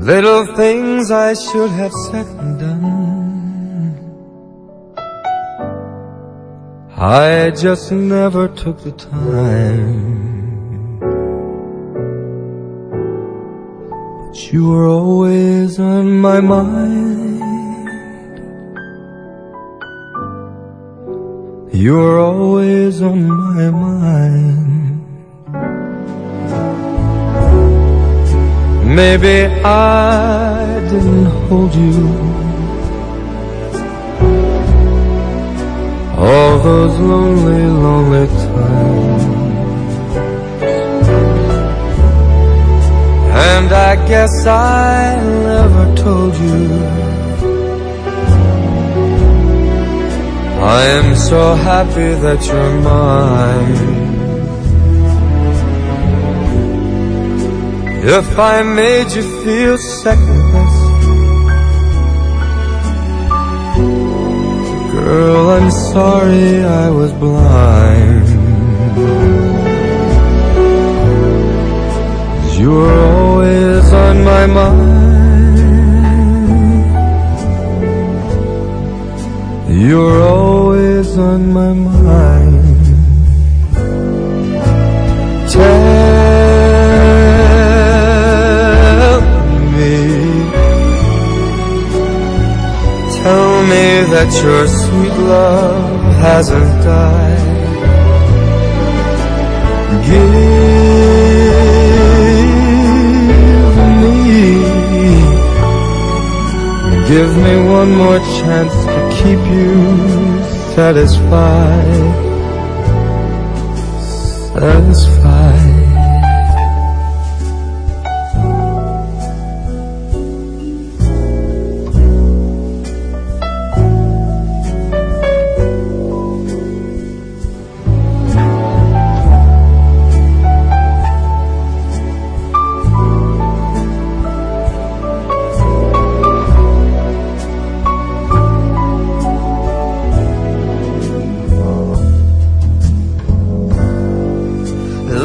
Little things I should have said and done. I just never took the time. But you were always on my mind. You were always on my mind. Maybe I didn't hold you. All those lonely, lonely times. And I guess I never told you. I am so happy that you're mine If I made you feel second best Girl, I'm sorry I was blind. You were always on my mind. You were always on my mind Tell me that your sweet love hasn't died Give me Give me one more chance to keep you satisfied. Satisfied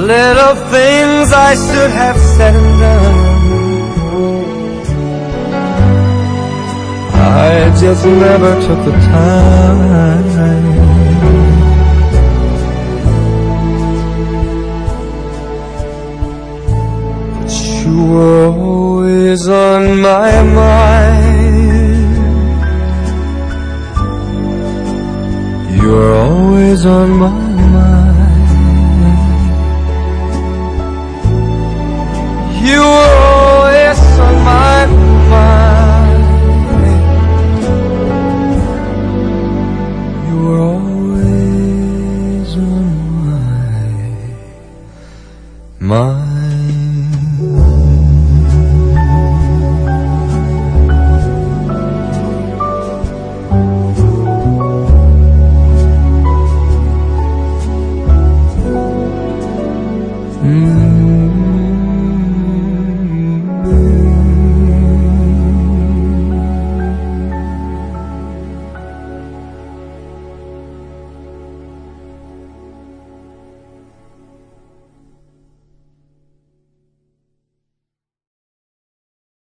Little things I should have said and done. I just never took the time. But you were always on my mind. You were always on my